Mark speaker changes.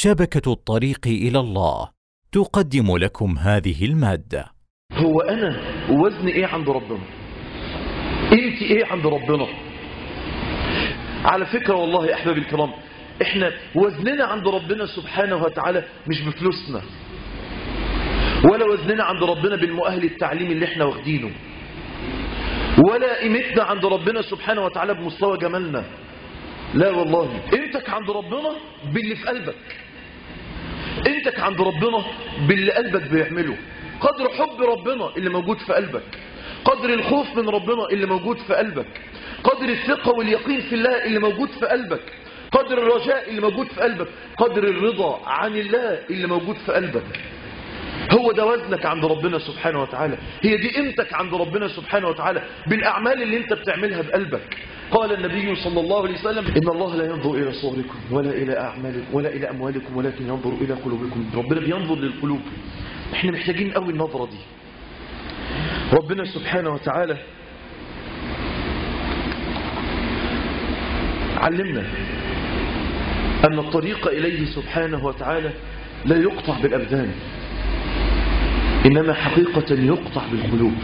Speaker 1: شبكة الطريق إلى الله تقدم لكم هذه المادة.
Speaker 2: هو أنا وزني إيه عند ربنا؟ انت إيه عند ربنا؟ على فكرة والله يا احبابي الكرام إحنا وزننا عند ربنا سبحانه وتعالى مش بفلوسنا. ولا وزننا عند ربنا بالمؤهل التعليمي اللي إحنا واخدينه. ولا قيمتنا عند ربنا سبحانه وتعالى بمستوى جمالنا. لا والله. قيمتك عند ربنا باللي في قلبك. قيمتك عند ربنا باللي قلبك بيعمله. قدر حب ربنا اللي موجود في قلبك. قدر الخوف من ربنا اللي موجود في قلبك. قدر الثقة واليقين في الله اللي موجود في قلبك. قدر الرجاء اللي موجود في قلبك. قدر الرضا عن الله اللي موجود في قلبك. هو ده وزنك عند ربنا سبحانه وتعالى. هي دي قيمتك عند ربنا سبحانه وتعالى. بالأعمال اللي انت بتعملها بقلبك. قال النبي صلى الله عليه وسلم إن الله لا ينظر إلى صوركم ولا إلى أعمالكم ولا إلى أموالكم ولكن ينظر إلى قلوبكم. ربنا بينظر للقلوب. إحنا محتاجين قوي النظرة دي. ربنا سبحانه وتعالى علمنا أن الطريق إليه سبحانه وتعالى لا يقطع بالأبدان إنما حقيقة يقطع بالقلوب.